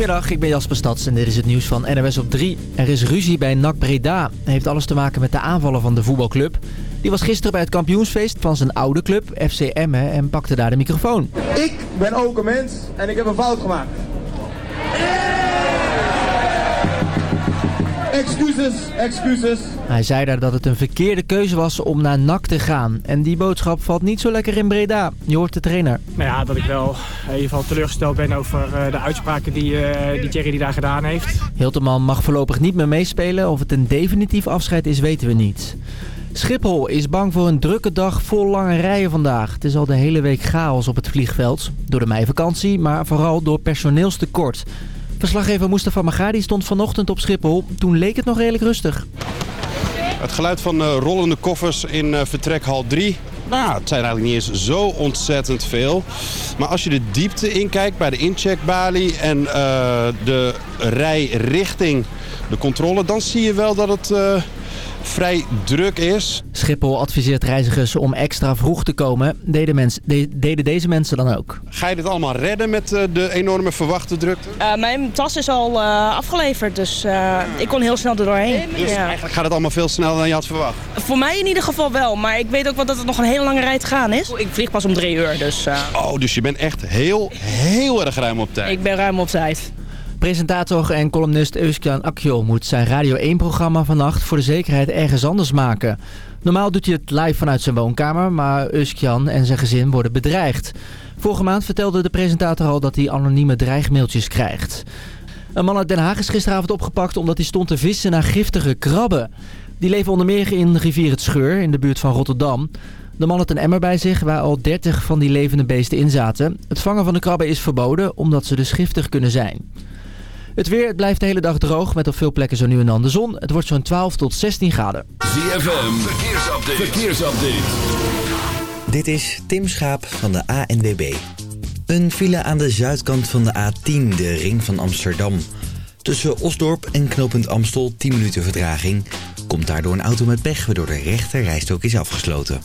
Goedemiddag, ik ben Jasper Stads en dit is het nieuws van NWS op 3. Er is ruzie bij NAC Breda. heeft alles te maken met de aanvallen van de voetbalclub. Die was gisteren bij het kampioensfeest van zijn oude club, FC Emmen, en pakte daar de microfoon. Ik ben ook een mens en ik heb een fout gemaakt. Excuses, excuses. Hij zei daar dat het een verkeerde keuze was om naar NAC te gaan. En die boodschap valt niet zo lekker in Breda. Je hoort de trainer. Nou ja, dat ik wel in ieder geval teleurgesteld ben over eh, de uitspraken die, uh, die Thierry die daar gedaan heeft. Hilteman mag voorlopig niet meer meespelen. Of het een definitief afscheid is, weten we niet. Schiphol is bang voor een drukke dag vol lange rijen vandaag. Het is al de hele week chaos op het vliegveld. Door de meivakantie, maar vooral door personeelstekort. Verslaggever Mustafa Magadi stond vanochtend op Schiphol. Toen leek het nog redelijk rustig. Het geluid van uh, rollende koffers in uh, vertrekhal 3. Nou, het zijn eigenlijk niet eens zo ontzettend veel. Maar als je de diepte inkijkt bij de incheckbalie en uh, de rij richting de controle... dan zie je wel dat het vrij druk is. Schiphol adviseert reizigers om extra vroeg te komen. Deden, mens, de, deden deze mensen dan ook? Ga je dit allemaal redden met uh, de enorme verwachte drukte? Uh, mijn tas is al uh, afgeleverd, dus ik kon heel snel er doorheen. Dus ja. eigenlijk gaat het allemaal veel sneller dan je had verwacht? Voor mij in ieder geval wel, maar ik weet ook wel dat het nog een hele lange rij te gaan is. Ik vlieg pas om drie uur, dus... Oh, dus je bent echt heel, heel erg ruim op tijd. Ik ben ruim op tijd. Presentator en columnist Euskjan Akjol moet zijn Radio 1-programma vannacht voor de zekerheid ergens anders maken. Normaal doet hij het live vanuit zijn woonkamer, maar Euskjan en zijn gezin worden bedreigd. Vorige maand vertelde de presentator al dat hij anonieme dreigmailtjes krijgt. Een man uit Den Haag is gisteravond opgepakt omdat hij stond te vissen naar giftige krabben. Die leven onder meer in rivier Het Scheur in de buurt van Rotterdam. De man had een emmer bij zich waar al 30 van die levende beesten in zaten. Het vangen van de krabben is verboden omdat ze dus giftig kunnen zijn. Het weer het blijft de hele dag droog met op veel plekken zo nu en dan de zon. Het wordt zo'n 12 tot 16 graden. ZFM, verkeersupdate. verkeersupdate. Dit is Tim Schaap van de ANWB. Een file aan de zuidkant van de A10, de ring van Amsterdam. Tussen Osdorp en knooppunt Amstel 10 minuten vertraging. Komt daardoor een auto met pech waardoor de rechter rijstok is afgesloten.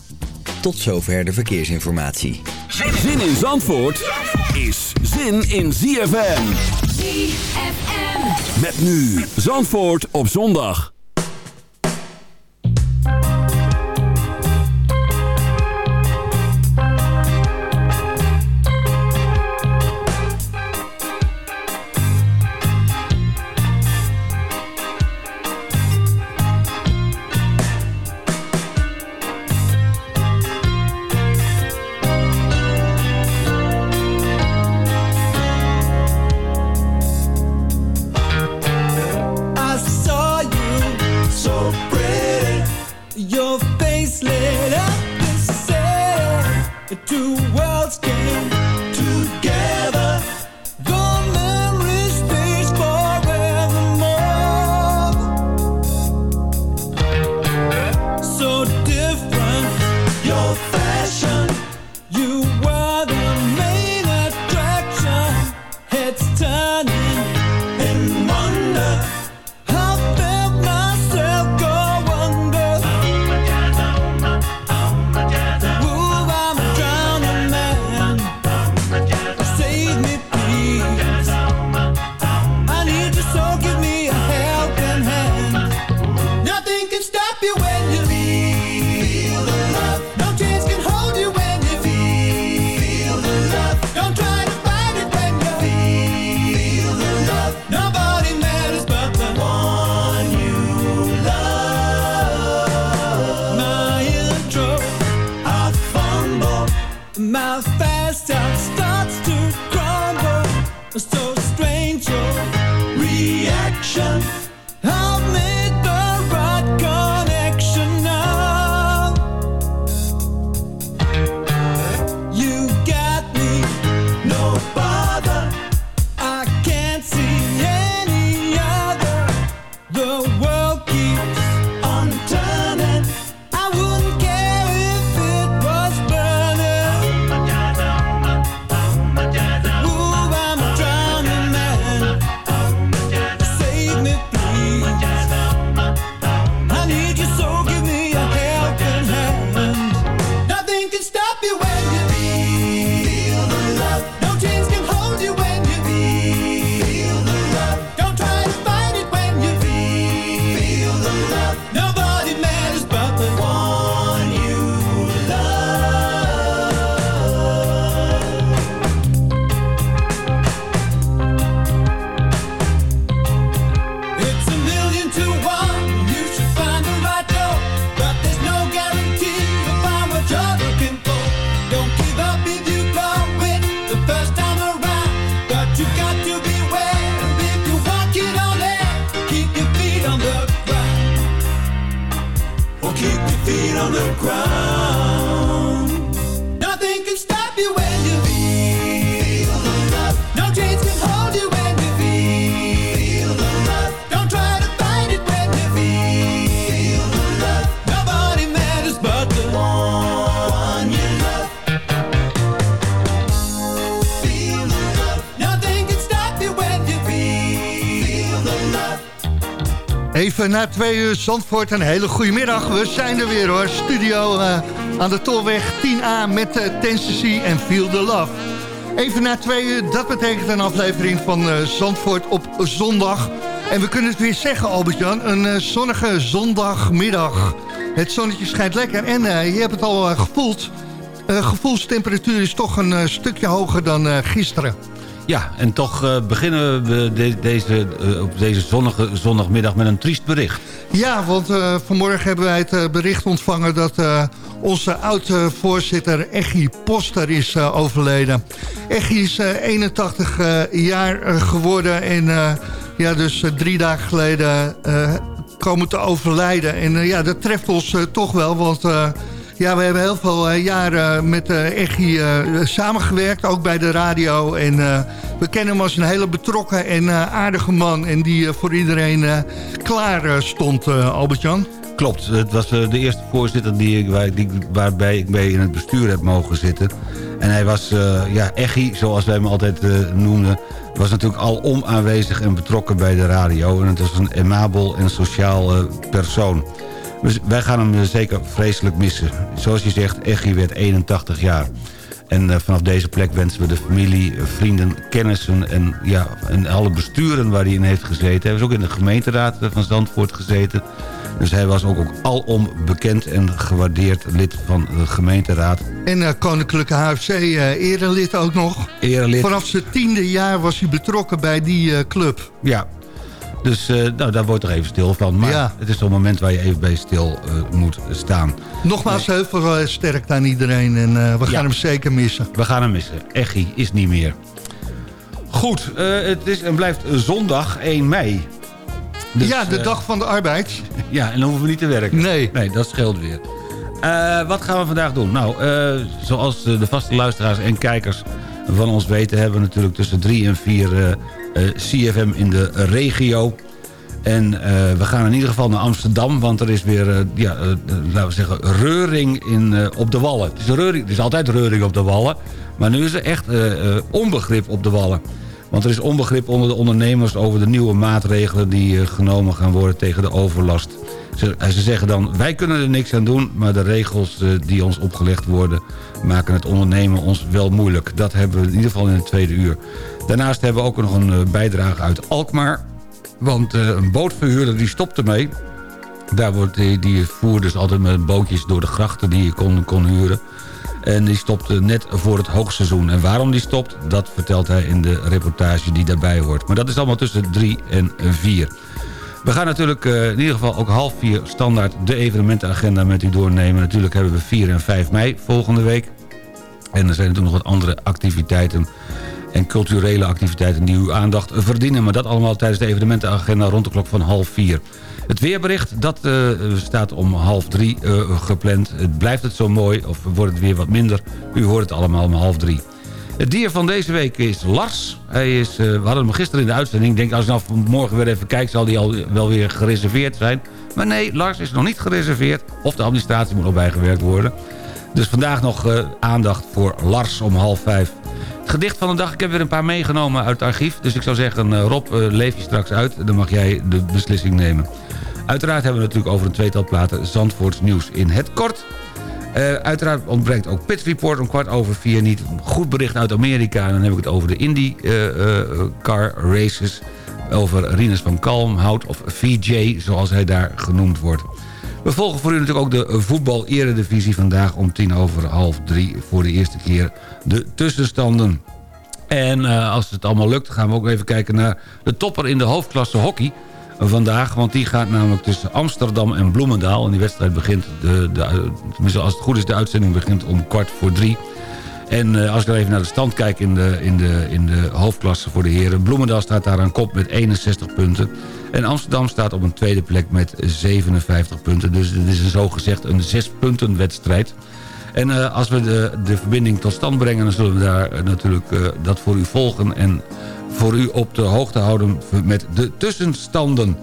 Tot zover de verkeersinformatie. Zin in Zandvoort is zin in ZFM. ZFM. Met nu Zandvoort op zondag. feet on the ground. Nothing can stop you. Even na twee uur Zandvoort, een hele goede middag. We zijn er weer hoor. Studio uh, aan de Tolweg 10A met uh, Tennessee en Feel the Love. Even na twee uur, dat betekent een aflevering van uh, Zandvoort op zondag. En we kunnen het weer zeggen, Albert-Jan, een zonnige zondagmiddag. Het zonnetje schijnt lekker en je hebt het al gevoeld. gevoelstemperatuur is toch een stukje hoger dan gisteren. Ja, en toch uh, beginnen we de, deze, uh, op deze zonnige zondagmiddag met een triest bericht. Ja, want uh, vanmorgen hebben wij het bericht ontvangen... dat onze oud-voorzitter Echi Poster is overleden. Echi is 81 jaar geworden en ja, dus drie dagen geleden komen te overlijden. En ja, dat treft ons toch wel, want... Ja, we hebben heel veel uh, jaren met uh, Echi uh, samengewerkt, ook bij de radio. En we kennen hem als een hele betrokken en aardige man. En die voor iedereen klaar stond, Albert-Jan. Klopt, het was de eerste voorzitter die, die, waarbij ik mee in het bestuur heb mogen zitten. En hij was, ja, Echi, zoals wij hem altijd noemden... was natuurlijk al aanwezig en betrokken bij de radio. En het was een amabel en sociaal persoon. Wij gaan hem eh, zeker vreselijk missen. Zoals je zegt, Echi werd 81 jaar. En uh, vanaf deze plek wensen we de familie, vrienden, kennissen... en, ja, en alle besturen waar hij in heeft gezeten. Hij was ook in de gemeenteraad van Zandvoort gezeten. Dus hij was ook, ook alom bekend en gewaardeerd lid van de gemeenteraad. En uh, Koninklijke HFC uh, erelid ook nog. Erelid. Vanaf zijn tiende jaar was hij betrokken bij die club. Ja, dus uh, nou, daar wordt er even stil van. Maar ja. het is zo'n moment waar je even bij stil uh, moet staan. Nogmaals, heel veel uh, sterkte aan iedereen. En we gaan ja. hem zeker missen. We gaan hem missen. Echi is niet meer. Goed, het is en blijft zondag 1 mei. Dus, ja, de dag van de arbeid. Ja, en dan hoeven we niet te werken. Nee. Nee, dat scheelt weer. wat gaan we vandaag doen? Nou, zoals de vaste luisteraars en kijkers van ons weten... hebben we natuurlijk tussen 3 en 4 eh, CFM in de regio. En eh, we gaan in ieder geval naar Amsterdam, want er is weer, uh, ja, laten we zeggen, reuring in, op de Wallen. Het is, reuring, is altijd reuring op de Wallen, maar nu is er echt onbegrip op de Wallen. Want er is onbegrip onder de ondernemers over de nieuwe maatregelen die genomen gaan worden tegen de overlast. Ze, ze, zeggen dan, wij kunnen er niks aan doen, maar de regels die ons opgelegd worden maken het ondernemen ons wel moeilijk. Dat hebben we in ieder geval in het tweede uur. Daarnaast hebben we ook nog een eh, bijdrage uit Alkmaar. Want uh, een bootverhuurder die stopte mee. Daar wordt, die, die voer dus altijd met bootjes door de grachten die je kon, kon huren. En die stopte net voor het hoogseizoen. En waarom die stopt, dat vertelt hij in de reportage die daarbij hoort. Maar dat is allemaal tussen drie en vier. We gaan natuurlijk in ieder geval ook half vier standaard de evenementenagenda met u doornemen. Natuurlijk hebben we 4 en 5 mei volgende week. En er zijn natuurlijk nog wat andere activiteiten en culturele activiteiten die uw aandacht verdienen. Maar dat allemaal tijdens de evenementenagenda rond de klok van half vier. Het weerbericht, dat uh, staat om half drie uh, gepland. Het blijft het zo mooi of wordt het weer wat minder? U hoort het allemaal om half drie. Het dier van deze week is Lars. Hij is, uh, we hadden hem gisteren in de uitzending. Ik denk als je nou morgen weer even kijkt... zal hij al wel weer gereserveerd zijn. Maar nee, Lars is nog niet gereserveerd. Of de administratie moet nog bijgewerkt worden. Dus vandaag nog aandacht voor Lars om half vijf. Het gedicht van de dag, ik heb weer een paar meegenomen uit het archief. Dus ik zou zeggen, uh, Rob, uh, leef je straks uit. Dan mag jij de beslissing nemen. Uiteraard hebben we natuurlijk over een tweetal platen Zandvoorts nieuws in het kort. Uh, uiteraard ontbreekt ook Pit Report om kwart over vier niet. Goed bericht uit Amerika. Dan heb ik het over de IndyCar uh, uh, races. Over Rinus van Kalmhout of VJ, zoals hij daar genoemd wordt. We volgen voor u natuurlijk ook de voetbal-eredivisie vandaag om tien over half drie voor de eerste keer de tussenstanden. En uh, als het allemaal lukt gaan we ook even kijken naar de topper in de hoofdklasse hockey vandaag. Want die gaat namelijk tussen Amsterdam en Bloemendaal. En die wedstrijd begint, de, de, als het goed is, de uitzending begint om kwart voor drie. En uh, als ik dan even naar de stand kijk in de, in, de, in de hoofdklasse voor de heren. Bloemendaal staat daar aan kop met 61 punten. En Amsterdam staat op een tweede plek met 57 punten. Dus het is een zogezegd een zes punten wedstrijd. En uh, als we de, de verbinding tot stand brengen... dan zullen we daar uh, natuurlijk uh, dat voor u volgen... en voor u op de hoogte houden met de tussenstanden.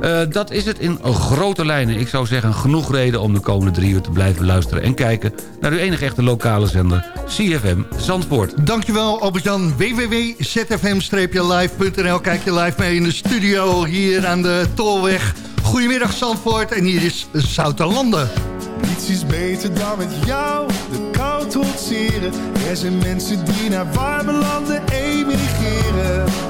Eh, dat is het in grote lijnen. Ik zou zeggen, genoeg reden om de komende drie uur te blijven luisteren... en kijken naar uw enige echte lokale zender, CFM Zandvoort. Dankjewel, Albert-Jan. www.zfm-live.nl Kijk je live mee in de studio hier aan de Tolweg. Goedemiddag, Zandvoort. En hier is Zouterlanden. Niets is beter dan met jou de kou trotseren. Er zijn mensen die naar warme landen emigreren.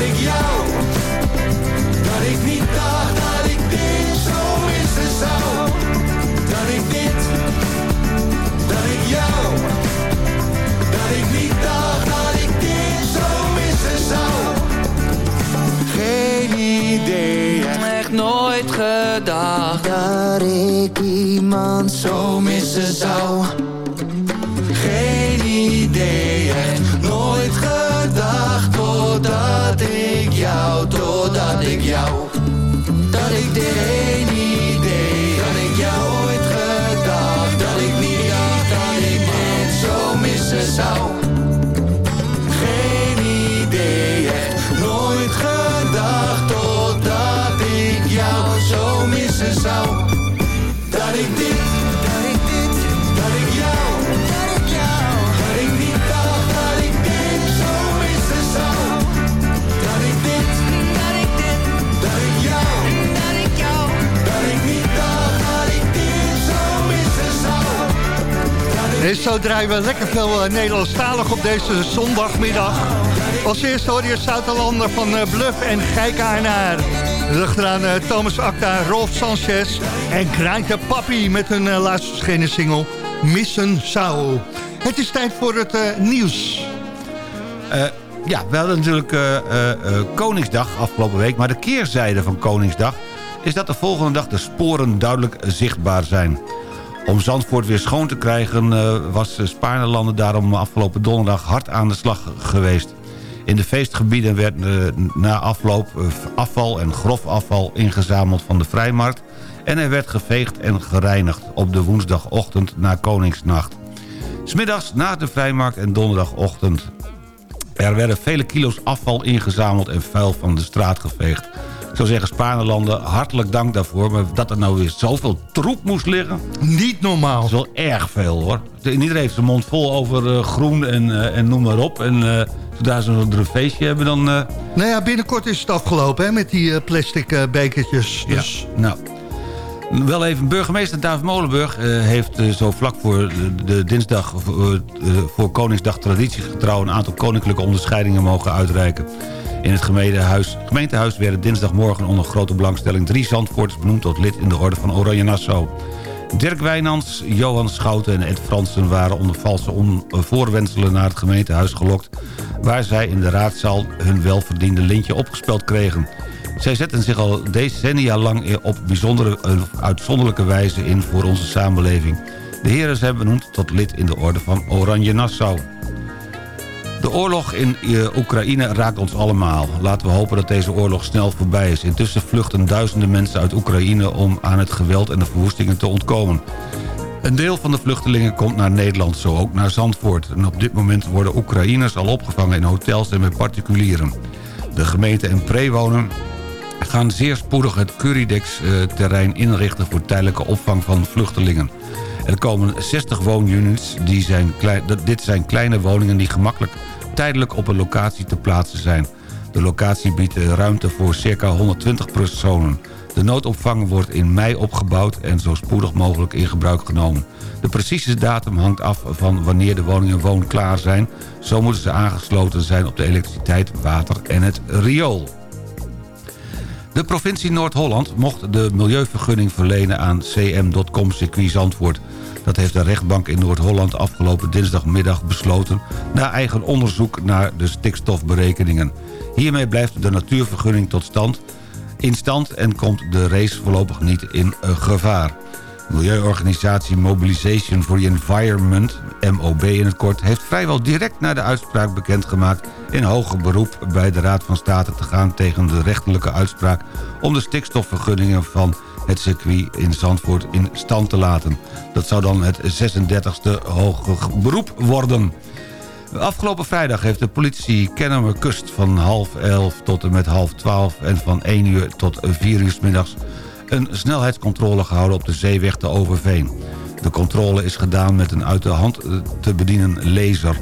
ik jou. Dat ik niet dacht dat ik dit zo missen zou. Dat ik dit, dat ik jou. Dat ik niet dacht dat ik dit zo missen zou. Geen idee, echt nooit gedacht. Dat ik iemand zo missen zou En zo draaien we lekker veel eh, Nederlandstalig op deze zondagmiddag. Als eerste hoor je Zuid-Hollander van eh, Bluff en Gijk naar. Achteraan eh, Thomas Acta, Rolf Sanchez en Kraantje Papi met hun laatst verschenen single Missen Zou. Het is tijd voor het nieuws. Ja, we hadden natuurlijk Koningsdag afgelopen week. Maar de keerzijde van Koningsdag is dat de volgende dag de sporen duidelijk zichtbaar zijn. Om Zandvoort weer schoon te krijgen eh, was Spaarnelanden daarom afgelopen donderdag hard aan de slag geweest. In de feestgebieden werd eh, na afloop eh, afval en grof afval ingezameld van de vrijmarkt... en er werd geveegd en gereinigd op de woensdagochtend na Koningsnacht. Smiddags na de vrijmarkt en donderdagochtend. Er werden vele kilo's afval ingezameld en vuil van de straat geveegd. Ik zou zeggen, Spaarnelanden, hartelijk dank daarvoor. Maar dat er nou weer zoveel troep moest liggen... Niet normaal. Dat is wel erg veel, hoor. Iedereen heeft zijn mond vol over eh, groen en, eh, en noem maar op. En eh, zodra ze een feestje hebben, dan... Nou ja, binnenkort is het afgelopen hè, met die plastic bekertjes. Dus Nou, wel even, burgemeester David Molenburg heeft zo vlak voor de, dinsdag voor Koningsdag traditiegetrouw een aantal koninklijke onderscheidingen mogen uitreiken. In het gemeentehuis, gemeentehuis werden dinsdagmorgen onder grote belangstelling drie Zandvoorters benoemd tot lid in de orde van Oranje Nassau. Dirk Wijnands, Johan Schouten en Ed Fransen waren onder valse on- voorwendselen naar het gemeentehuis gelokt... waar zij in de raadzaal hun welverdiende lintje opgespeld kregen. Zij zetten zich al decennia lang op bijzondere, eh, uitzonderlijke wijze in voor onze samenleving. De heren zijn benoemd tot lid in de orde van Oranje Nassau. De oorlog in eh, Oekraïne raakt ons allemaal. Laten we hopen dat deze oorlog snel voorbij is. Intussen vluchten duizenden mensen uit Oekraïne om aan het geweld en de verwoestingen te ontkomen. Een deel van de vluchtelingen komt naar Nederland, zo ook naar Zandvoort. En op dit moment worden Oekraïners al opgevangen in hotels en bij particulieren. De gemeente en prewonen gaan zeer spoedig het Curidex-terrein inrichten... voor tijdelijke opvang van vluchtelingen. Er komen 60 woonunits. Die zijn klein, dit zijn kleine woningen die gemakkelijk tijdelijk op een locatie te plaatsen zijn. De locatie biedt ruimte voor circa 120 personen. De noodopvang wordt in mei opgebouwd en zo spoedig mogelijk in gebruik genomen. De precieze datum hangt af van wanneer de woningen woonklaar zijn. Zo moeten ze aangesloten zijn op de elektriciteit, water en het riool. De provincie Noord-Holland mocht de milieuvergunning verlenen aan cm.com circuit Zandvoort. Dat heeft de rechtbank in Noord-Holland afgelopen dinsdagmiddag besloten... na eigen onderzoek naar de stikstofberekeningen. Hiermee blijft de natuurvergunning tot stand in stand en komt de race voorlopig niet in gevaar. Milieuorganisatie Mobilization for the Environment, MOB in het kort... heeft vrijwel direct na de uitspraak bekendgemaakt... in hoger beroep bij de Raad van State te gaan tegen de rechterlijke uitspraak... om de stikstofvergunningen van het circuit in Zandvoort in stand te laten. Dat zou dan het 36e hoger beroep worden. Afgelopen vrijdag heeft de politie Kennemer Kust van half elf tot en met half twaalf... en van 1 uur tot 4 uur 's middags een snelheidscontrole gehouden op de zeeweg te Overveen. De controle is gedaan met een uit de hand te bedienen laser.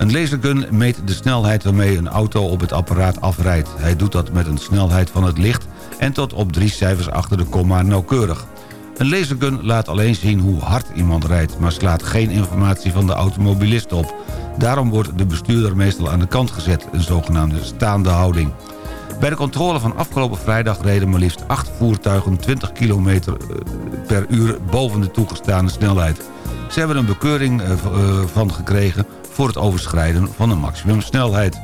Een lasergun meet de snelheid waarmee een auto op het apparaat afrijdt. Hij doet dat met een snelheid van het licht en tot op drie cijfers achter de komma nauwkeurig. Een lasergun laat alleen zien hoe hard iemand rijdt... maar slaat geen informatie van de automobilist op. Daarom wordt de bestuurder meestal aan de kant gezet, een zogenaamde staande houding. Bij de controle van afgelopen vrijdag reden maar liefst acht voertuigen 20 km per uur boven de toegestane snelheid. Ze hebben een bekeuring eh, eh, van gekregen voor het overschrijden van de maximumsnelheid.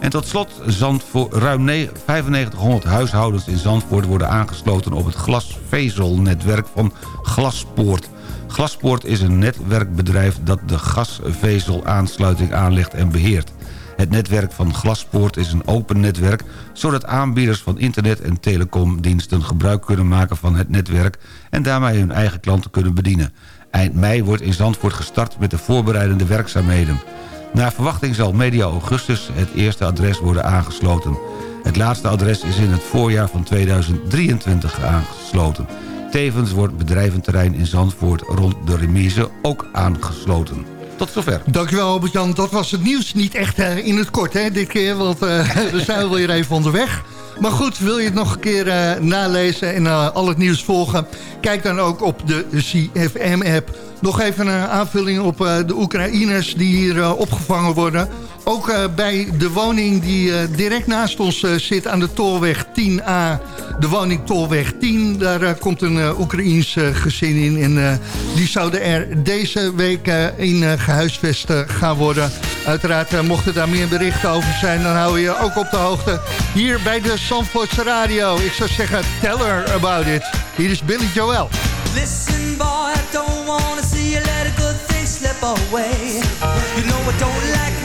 En tot slot, Zandvoort, ruim ne- 9500 huishoudens in Zandvoort... worden aangesloten op het glasvezelnetwerk van Glaspoort. Glaspoort is een netwerkbedrijf dat de gasvezelaansluiting aanlegt en beheert. Het netwerk van Glaspoort is een open netwerk... zodat aanbieders van internet- en telecomdiensten gebruik kunnen maken van het netwerk... en daarmee hun eigen klanten kunnen bedienen. Eind mei wordt in Zandvoort gestart met de voorbereidende werkzaamheden. Naar verwachting zal medio augustus het eerste adres worden aangesloten. Het laatste adres is in het voorjaar van 2023 aangesloten. Tevens wordt bedrijventerrein in Zandvoort rond de remise ook aangesloten. Tot zover. Dankjewel Albert-Jan. Dat was het nieuws niet echt in het kort hè, dit keer, want eh, we zijn weer even onderweg. Maar goed, wil je het nog een keer eh, nalezen en eh, al het nieuws volgen... kijk dan ook op de CFM-app. Nog even een aanvulling op eh, de Oekraïners die hier opgevangen worden. Ook eh, bij de woning die eh, direct naast ons eh, zit aan de Tolweg 10A. De woning Tolweg 10, daar komt een Oekraïens gezin in. En die zouden er deze week in eh, gehuisvest eh, gaan worden. Uiteraard mochten daar meer berichten over zijn... dan hou je ook op de hoogte hier bij de Zandvoortse Radio. Ik zou zeggen, tell her about it. Hier is Billy Joel. Listen, boy, I don't wanna see you let a good thing slip away. You know I don't like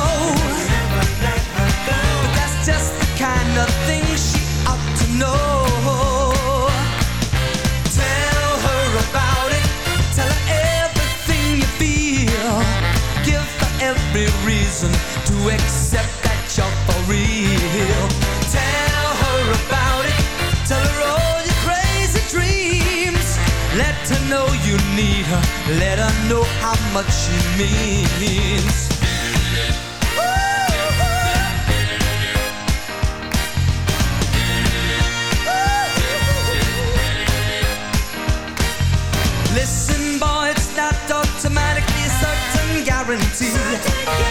Accept that you're for real. Tell her about it. Tell her all your crazy dreams. Let her know you need her. Let her know how much she means. Listen, boy, it's not automatically a certain guarantee. To ensure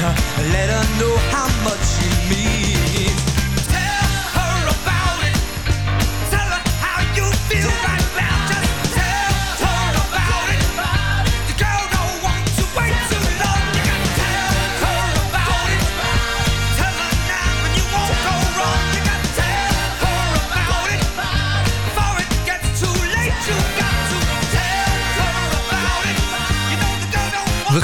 her. Let her know how much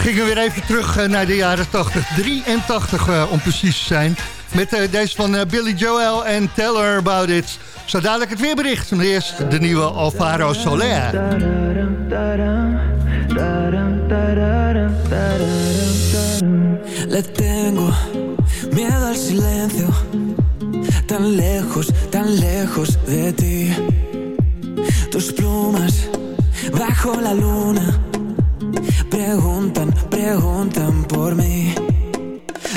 gingen weer even terug eh, naar de jaren 80, 83 eh, om precies te zijn. Met eh, deze van eh, Billy Joel en Tell Her About It. Zo dadelijk het weerbericht. Maar eerst de nieuwe Alvaro Soler. Le tengo miedo al silencio, tan lejos, tan lejos de ti. Tus plumas bajo la luna preguntan, preguntan por mí.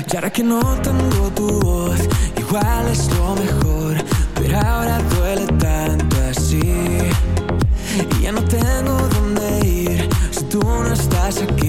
Y ahora que no tengo tu voz, igual es lo mejor, pero ahora duele tanto así. Y ya no tengo dónde ir si tú no estás aquí.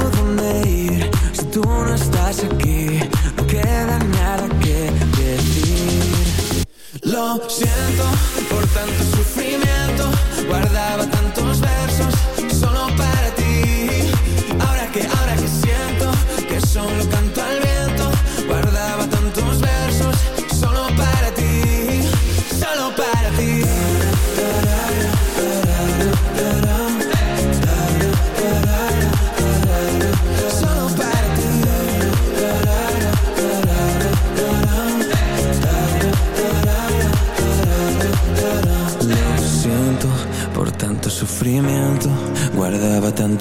and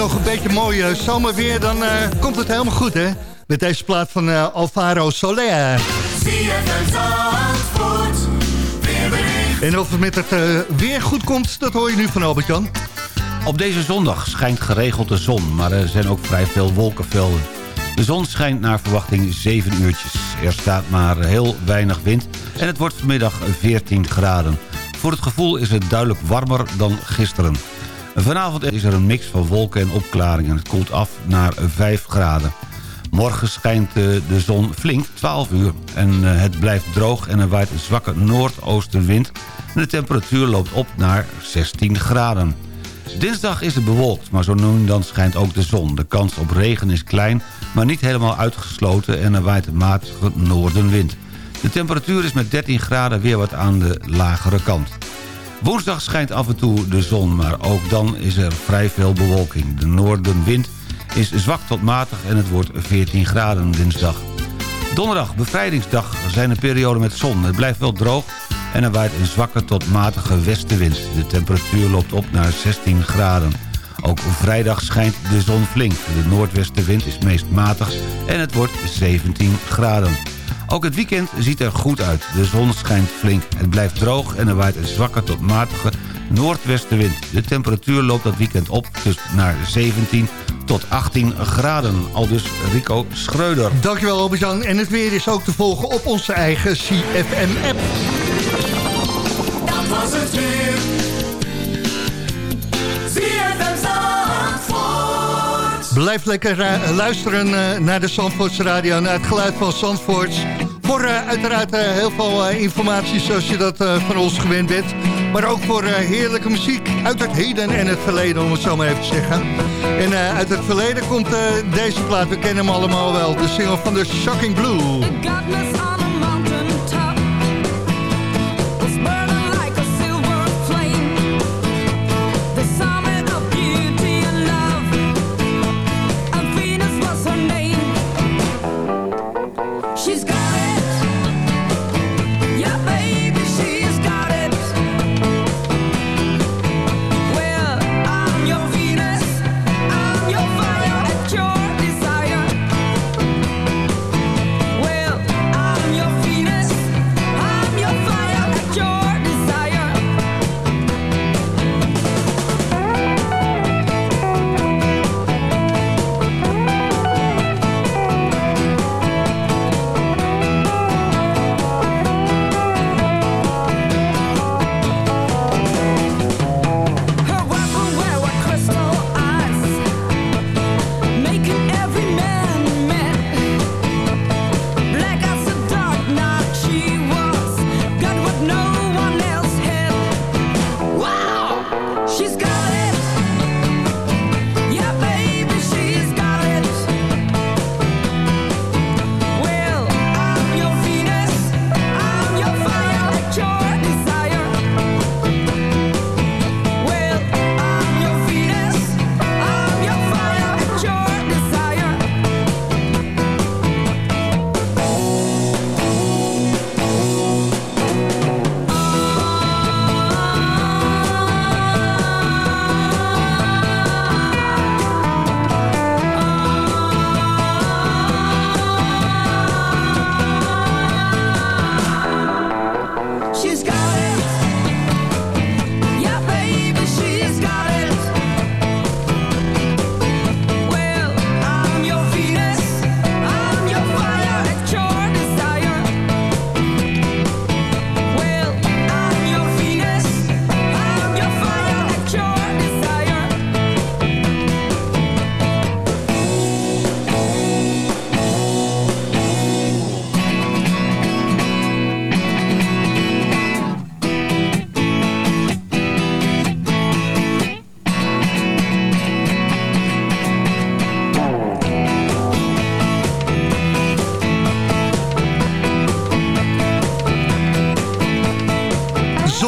nog een beetje mooi zomerweer, dan eh, komt het helemaal goed, hè? Met deze plaat van eh, Alvaro Soler. En of het met het eh, weer goed komt, dat hoor je nu van Albert-Jan. Op deze zondag schijnt geregeld de zon, maar er zijn ook vrij veel wolkenvelden. De zon schijnt naar verwachting 7 uurtjes. Er staat maar heel weinig wind en het wordt vanmiddag 14 graden. Voor het gevoel is het duidelijk warmer dan gisteren. Vanavond is er een mix van wolken en opklaringen. Het koelt af naar 5 graden. Morgen schijnt eh, de zon flink, 12 uur. En eh, het blijft droog en er waait een zwakke noordoostenwind. En de temperatuur loopt op naar 16 graden. Dinsdag is het bewolkt, maar zo nu en dan schijnt ook de zon. De kans op regen is klein, maar niet helemaal uitgesloten... en er waait een matige noordenwind. De temperatuur is met 13 graden weer wat aan de lagere kant. Woensdag schijnt af en toe de zon, maar ook dan is er vrij veel bewolking. De noordenwind is zwak tot matig en het wordt 14 graden dinsdag. Donderdag, bevrijdingsdag, zijn een periode met zon. Het blijft wel droog en er waait een zwakke tot matige westenwind. De temperatuur loopt op naar 16 graden. Ook vrijdag schijnt de zon flink. De noordwestenwind is meest matig en het wordt 17 graden. Ook het weekend ziet er goed uit. De zon schijnt flink. Het blijft droog en er waait een zwakke tot matige noordwestenwind. De temperatuur loopt dat weekend op dus naar 17 tot 18 graden. Al dus Rico Schreuder. Dankjewel Albert-Jan. En het weer is ook te volgen op onze eigen CFM-app. Dat was het weer. Zandvoort. Blijf lekker eh, luisteren eh, naar de Zandvoorts Radio... naar het geluid van Zandvoorts. Voor eh, uiteraard heel veel informatie zoals je dat van ons gewend bent. Maar ook voor heerlijke muziek uit het heden en het verleden, om het zo maar even te zeggen. En uit het verleden komt deze plaat, we kennen hem allemaal wel. De single van de Shocking Blue.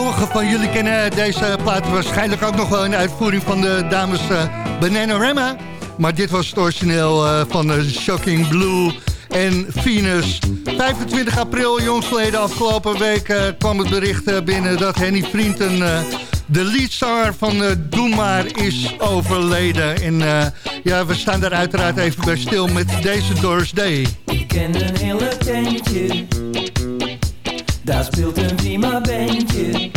Sommigen van jullie kennen deze plaat waarschijnlijk ook nog wel in uitvoering van de dames eh, Bananarama. Maar dit was het origineel eh, van eh, Shocking Blue en Venus. 25 april, jongstleden, afgelopen week kwam het bericht binnen dat Henny Vrienden... de leadzanger van Doe Maar is overleden. En ja, we staan daar uiteraard even bij stil met deze Doris Day. Ik ken een hele tentje daar speelt een prima bandje.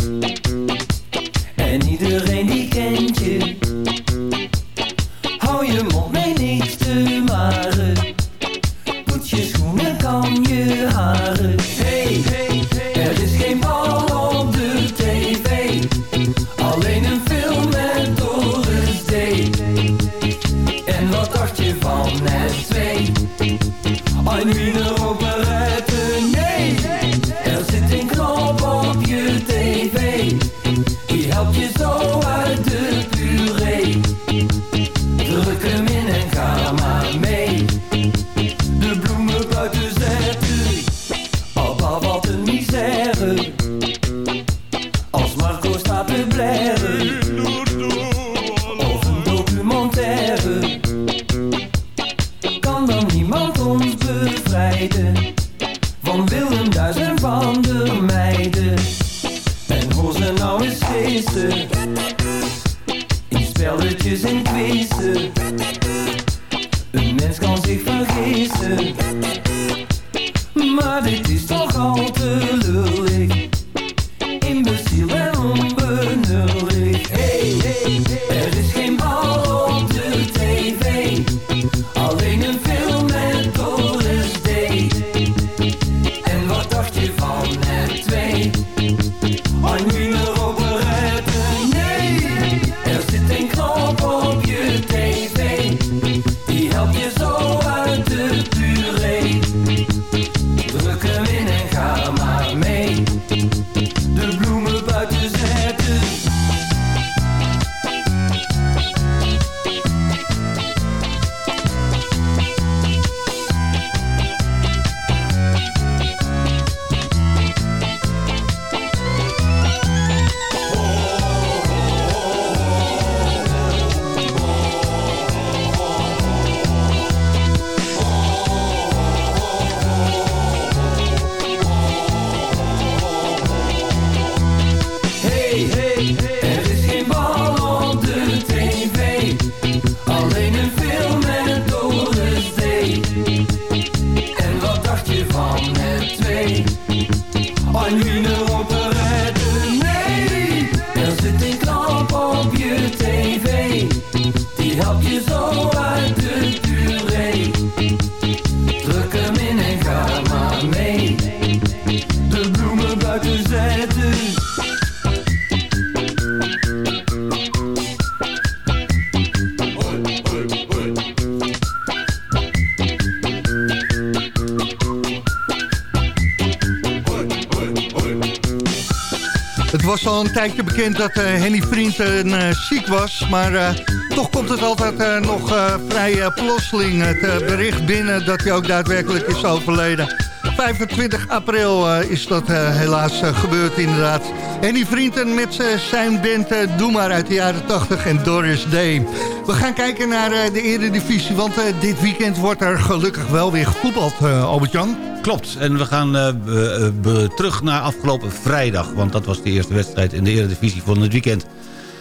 Bekend dat eh, Henny Vrienden eh, ziek was. Maar eh, toch komt het altijd nog vrij plotseling het bericht binnen... dat hij ook daadwerkelijk is overleden. 25 april is dat helaas gebeurd inderdaad. Henny Vrienden met zijn band eh, Doe Maar uit de jaren 80 en Doris Day. We gaan kijken naar de eredivisie, want dit weekend wordt er gelukkig wel weer gevoetbald, Albert-Jan. Klopt, en we gaan eh, eh, terug naar afgelopen vrijdag... want dat was de eerste wedstrijd in de Eredivisie van het weekend.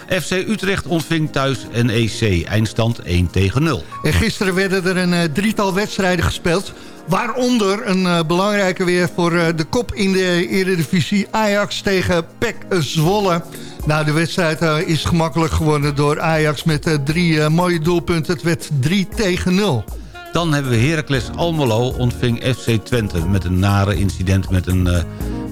FC Utrecht ontving thuis NEC, eindstand 1 tegen 0. En gisteren werden er een eh, drietal wedstrijden gespeeld. Waaronder een belangrijke weer voor de kop in de Eredivisie. Ajax tegen PEC Zwolle. Nou, de wedstrijd is gemakkelijk gewonnen door Ajax met drie mooie doelpunten. Het werd 3 tegen 0. Dan hebben we Heracles Almelo ontving FC Twente... met een nare incident met een, eh,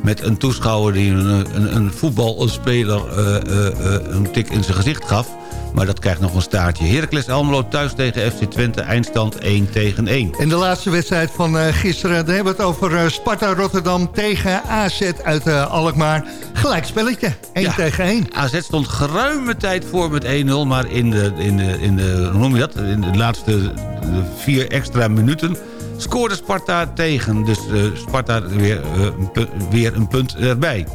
met een toeschouwer... die een, een, een voetbalspeler eh, eh, eh, een tik in zijn gezicht gaf. Maar dat krijgt nog een staartje. Heracles Almelo thuis tegen FC Twente, eindstand 1 tegen 1. En de laatste wedstrijd van gisteren, dan hebben we het over Sparta Rotterdam tegen AZ uit Alkmaar. Gelijk spelletje, 1 Ja. tegen 1. AZ stond geruime tijd voor met 1-0... maar in de, in, de, in de, hoe noem je dat? In de laatste vier extra minuten scoorde Sparta tegen. Dus eh, Sparta weer, eh, weer een punt erbij.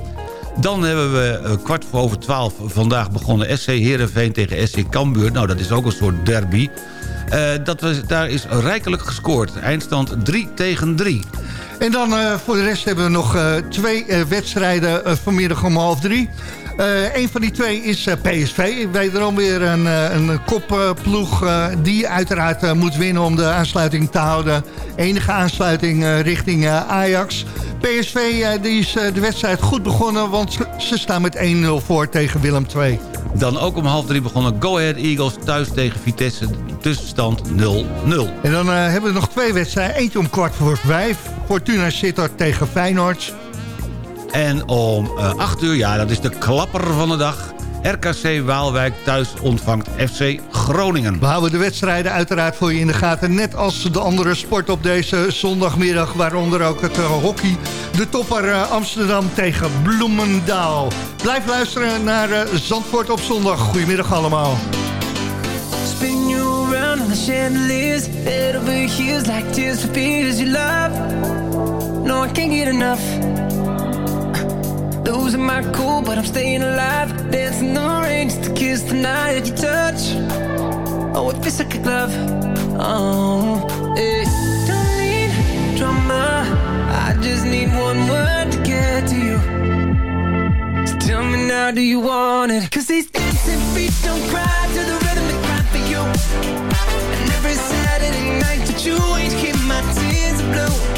Dan hebben we eh, kwart voor over twaalf vandaag begonnen... SC Heerenveen tegen SC Cambuur. Nou, dat is ook een soort derby. Dat was, daar is rijkelijk gescoord. Eindstand 3 tegen 3. En dan voor de rest hebben we nog twee wedstrijden vanmiddag om half drie. Eh een van die twee is eh, PSV. Wederom weer een, eh, een kopploeg die uiteraard moet winnen om de aansluiting te houden. Enige aansluiting richting Ajax. PSV die is de wedstrijd goed begonnen, want ze- staan met 1-0 voor tegen Willem II. Dan ook om half drie begonnen Go Ahead Eagles thuis tegen Vitesse. Tussenstand 0-0. En dan hebben we nog twee wedstrijden. Eentje om kwart voor vijf. Fortuna Sittard tegen Feyenoord. En om eh 8 uur, ja, dat is de klapper van de dag... RKC Waalwijk thuis ontvangt FC Groningen. We houden de wedstrijden uiteraard voor je in de gaten. Net als de andere sport op deze zondagmiddag. Waaronder ook het eh, hockey. De topper eh, Amsterdam tegen Bloemendaal. Blijf luisteren naar eh, Zandvoort op zondag. Goedemiddag allemaal. Spin you around on the chandeliers heels like tears for fears you love No, I can't get enough Losing my cool, but I'm staying alive. Dancing in the rain just to kiss the night that you touch. Oh, it feels like a glove. Oh, hey. Don't need drama. I just need one word to get to you. So tell me now, do you want it? Cause these dancing feet don't cry to the rhythm they cry for you. And every Saturday night that you ain't keep my tears blue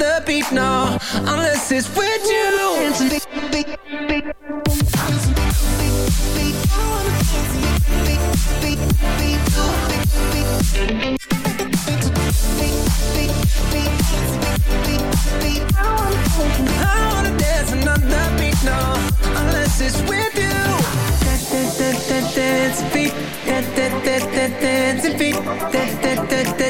the beat, no Unless it's with you dance, beat, beat, dance Dance, dance, dance, dance, beat Dance, dance, dance, dance, Dance, dance, dance, dance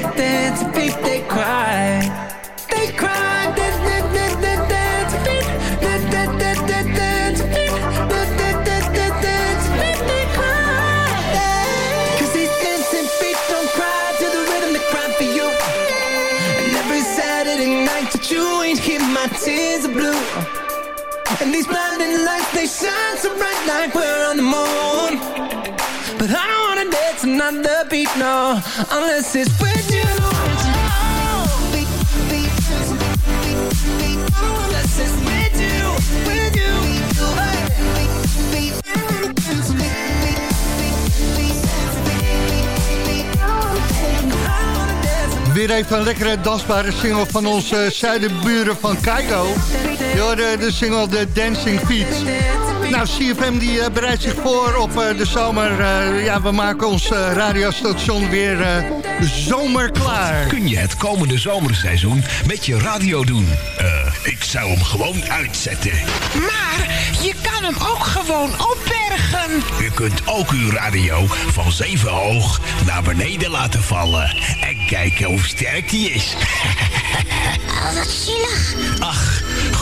bright like we're on the moon. But I don't wanna dance another beat, no, unless it's with you. With you. Weer even een lekkere dansbare single van onze zuidenburen van Keigo. Je de single The Dancing Feet. Nou, CFM die eh, bereidt zich voor op eh, de zomer. Eh, ja, we maken ons radiostation weer eh, zomerklaar. Kun je het komende zomerseizoen met je radio doen? Eh, ik zou hem gewoon uitzetten. Maar je kan hem ook gewoon opbergen. U kunt ook uw radio van zeven hoog naar beneden laten vallen. En kijken hoe sterk die is. Oh, wat zielig. Ach,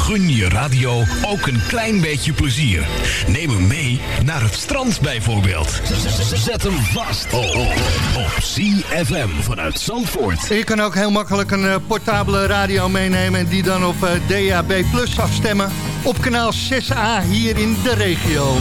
gun je radio ook een klein beetje plezier. Neem hem mee naar het strand bijvoorbeeld. Zet hem vast op CFM vanuit Zandvoort. Je kan ook heel makkelijk een eh, portabele radio meenemen... en die dan op eh, DAB Plus afstemmen op kanaal 6A hier in de regio.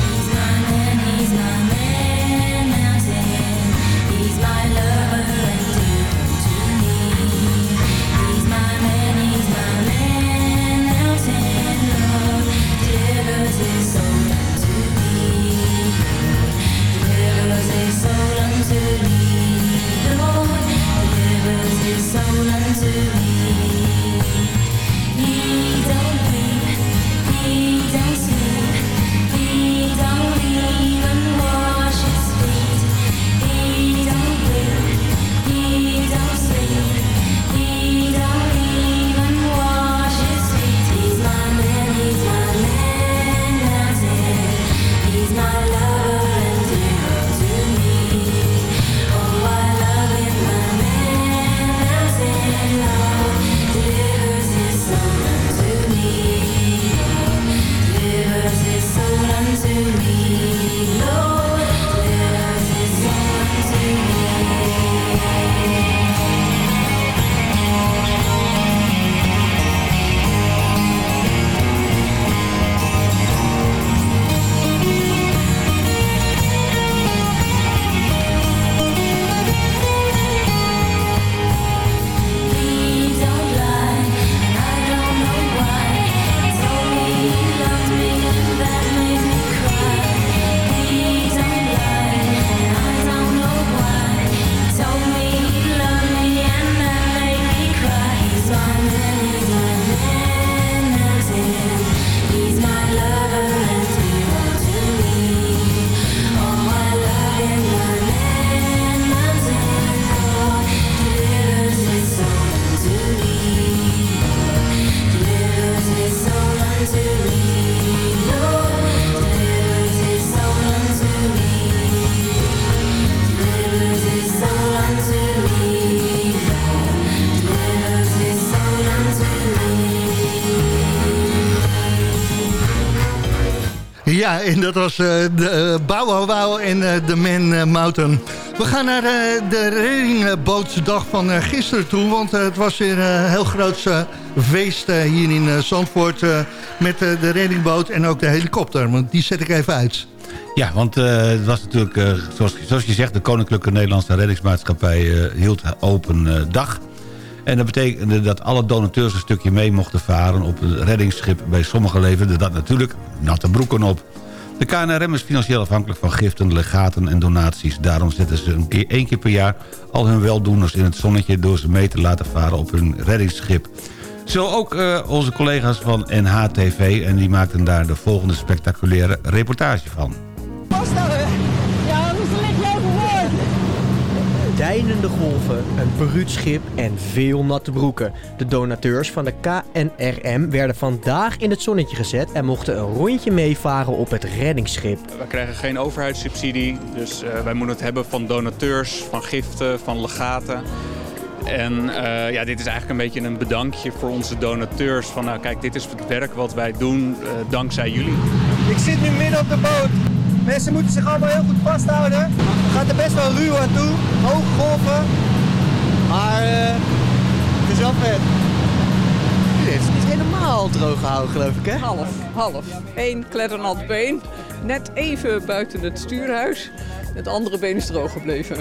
En dat was eh, de uh, Bow Wow en eh, de Man eh, Mountain. We gaan naar eh, de reddingbootsdag van eh, gisteren toe. Want eh, het was weer een heel groot eh, feest eh, hier in eh, Zandvoort... eh, met eh, de reddingboot en ook de helikopter. Want die zet ik even uit. Ja, want eh, het was natuurlijk, eh, zoals, zoals je zegt... de Koninklijke Nederlandse Reddingsmaatschappij eh, hield open eh, dag. En dat betekende dat alle donateurs een stukje mee mochten varen op het reddingsschip. Bij sommigen leverden dat natuurlijk natte broeken op. De KNRM is financieel afhankelijk van giften, legaten en donaties. Daarom zetten ze een keer, één keer per jaar al hun weldoeners in het zonnetje... door ze mee te laten varen op hun reddingsschip. Zo ook eh, onze collega's van NHTV en die maakten daar de volgende spectaculaire reportage van. Deinende golven, een verruut schip en veel natte broeken. De donateurs van de KNRM werden vandaag in het zonnetje gezet... en mochten een rondje meevaren op het reddingsschip. We krijgen geen overheidssubsidie, dus eh, wij moeten het hebben van donateurs, van giften, van legaten. En eh, ja, dit is eigenlijk een beetje een bedankje voor onze donateurs. Van nou kijk, dit is het werk wat wij doen eh, dankzij jullie. Ik zit nu midden op de boot. Mensen moeten zich allemaal heel goed vasthouden. Het gaat er best wel ruw aan toe. Hoge golven. Maar eh, het is wel vet. Dit is, het is helemaal droog gehouden, geloof ik, hè? Half, half. Eén kletternat been, net even buiten het stuurhuis. Het andere been is droog gebleven.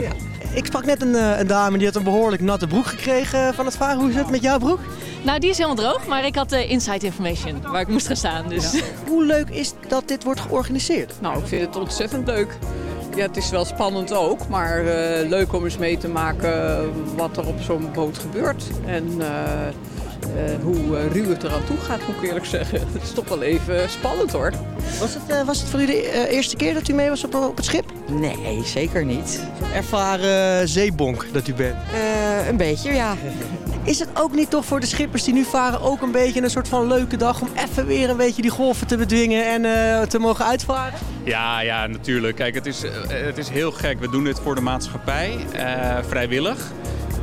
Ik sprak net een, eh, een dame die had een behoorlijk natte broek gekregen van het varen. Hoe is het met jouw broek? Nou, die is helemaal droog, maar ik had de inside information waar ik moest gaan staan. Dus. Hoe leuk is dat dit wordt georganiseerd? Nou, ik vind het ontzettend leuk. Ja, het is wel spannend ook, maar eh, leuk om eens mee te maken wat er op zo'n boot gebeurt. En eh, eh, hoe eh, ruw het eraan toe gaat, moet ik eerlijk zeggen. Het is toch wel even spannend hoor. Was het, eh, was het voor u de eh, eerste keer dat u mee was op, op het schip? Nee, zeker niet. Ervaren zeebonk dat u bent. Eh, een beetje, ja. Is het ook niet toch voor de schippers die nu varen ook een beetje een soort van leuke dag om even weer een beetje die golven te bedwingen en eh, te mogen uitvaren? Ja, ja, natuurlijk. Kijk, het is, eh, het is heel gek. We doen dit voor de maatschappij, eh, vrijwillig.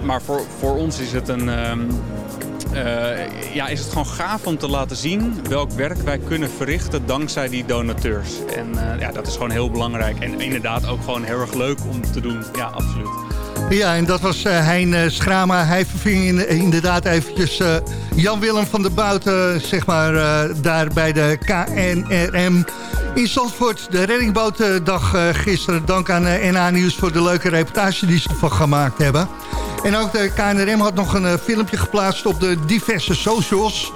Maar voor, voor ons is het een... ehm, eh, ja, is het gewoon gaaf om te laten zien welk werk wij kunnen verrichten dankzij die donateurs. En ja, dat is gewoon heel belangrijk. En inderdaad ook gewoon heel erg leuk om te doen. Ja, absoluut. Ja, en dat was eh, Hein eh, Schrama. Hij verving in- inderdaad eventjes eh, Jan-Willem van der Bouten, zeg maar, daar bij de KNRM in Zandvoort. De reddingbootdag gisteren. Dank aan NA Nieuws voor de leuke reportage die ze ervan gemaakt hebben. En ook de KNRM had nog een filmpje geplaatst op de diverse socials.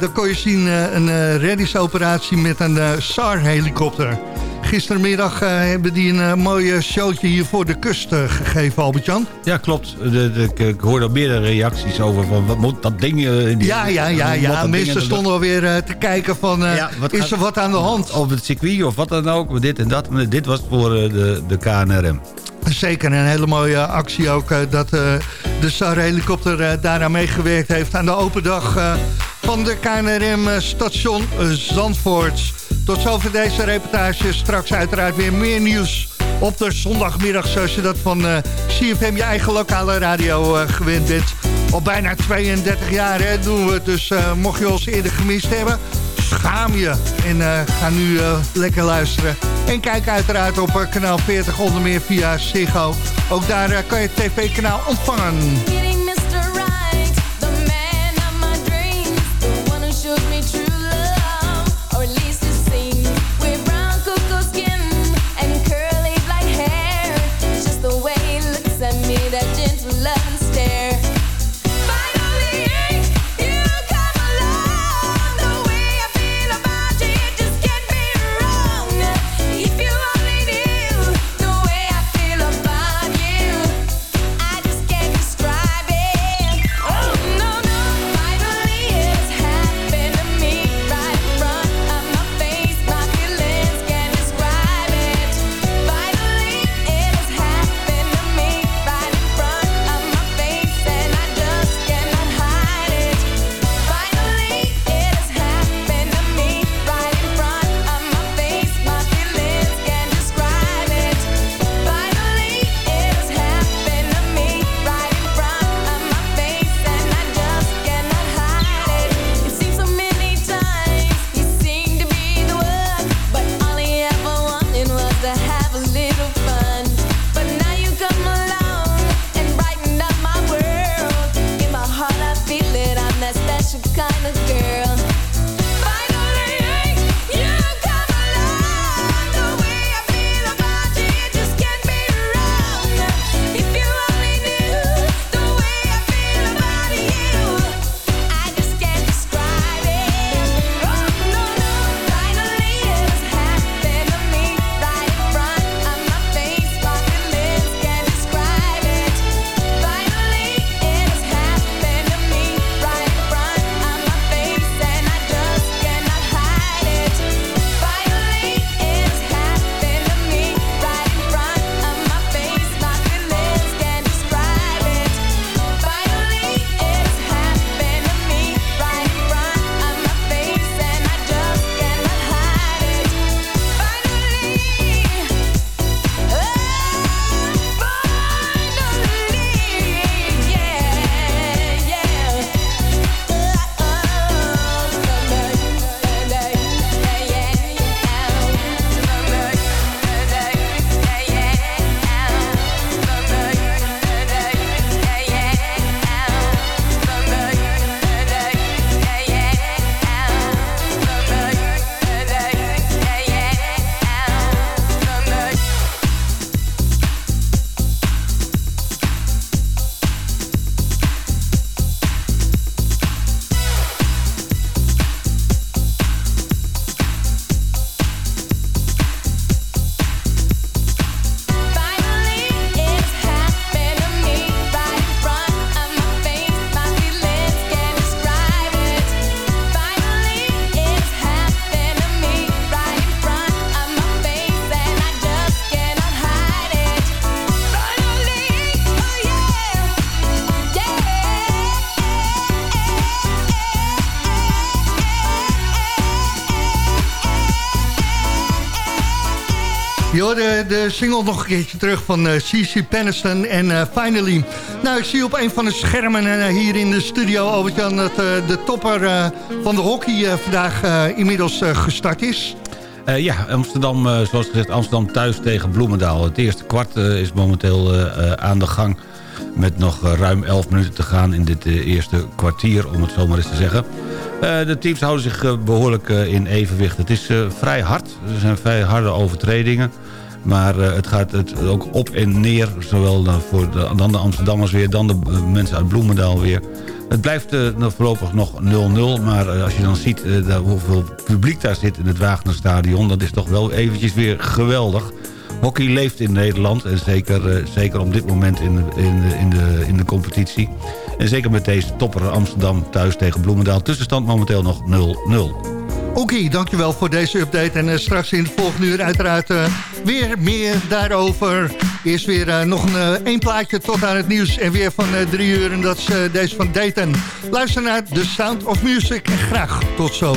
Daar kon je zien een reddingsoperatie met een SAR-helikopter. Gistermiddag eh, hebben die een eh, mooi showtje hier voor de kust eh, gegeven, Albert-Jan. Ja, klopt. De, de, ik, hoorde al meerdere reacties over van wat moet dat ding... eh, in die- Ja, ja, ja, ja. Mensen stonden alweer eh, te kijken van, eh, Ja, is gaat- er wat aan de hand? Op het circuit of wat dan ook, dit en dat. Maar dit was voor eh, de, de KNRM. Zeker een hele mooie actie ook eh, dat eh, de SAR-helikopter eh, daaraan meegewerkt heeft aan de open dag eh, van de KNRM eh, station eh, Zandvoort. Tot zover deze reportage. Straks uiteraard weer meer nieuws op de zondagmiddag zoals je dat van eh, CFM, je eigen lokale radio, eh, gewend. Al bijna 32 jaar hè, doen we het, dus eh, mocht je ons eerder gemist hebben, schaam je. En ga nu lekker luisteren. En kijk uiteraard op kanaal 40 onder meer via Ziggo. Ook daar kan je het tv-kanaal ontvangen. De single nog een keertje terug van eh, CC Peniston en eh, Finally. Nou, ik zie op een van de schermen eh, hier in de studio, Albert-Jan, dat de topper van de hockey vandaag inmiddels gestart is. Ja, Amsterdam, zoals gezegd, Amsterdam thuis tegen Bloemendaal. Het eerste kwart is momenteel aan de gang. Met nog ruim 11 minuten te gaan in dit eerste kwartier, om het zo maar eens te zeggen. De teams houden zich eh, behoorlijk eh, in evenwicht. Het is vrij hard. Er zijn vrij harde overtredingen. Maar eh, het gaat het ook op en neer. Zowel voor de, dan de Amsterdammers weer, dan de eh, mensen uit Bloemendaal weer. Het blijft eh, voorlopig nog 0-0. Maar als je dan ziet hoeveel publiek daar zit in het Wagnerstadion... dat is toch wel eventjes weer geweldig. Hockey leeft in Nederland. En zeker, zeker op dit moment in, in, in, de, in de competitie. En zeker met deze topper Amsterdam thuis tegen Bloemendaal. Tussenstand momenteel nog 0-0. Oké, dankjewel voor deze update. En eh, straks in het volgende uur uiteraard eh, weer meer daarover. Eerst weer eh, nog een, één plaatje tot aan het nieuws. En weer van drie uur. En dat is deze van Dayton. Luister naar The Sound of Music. En graag tot zo.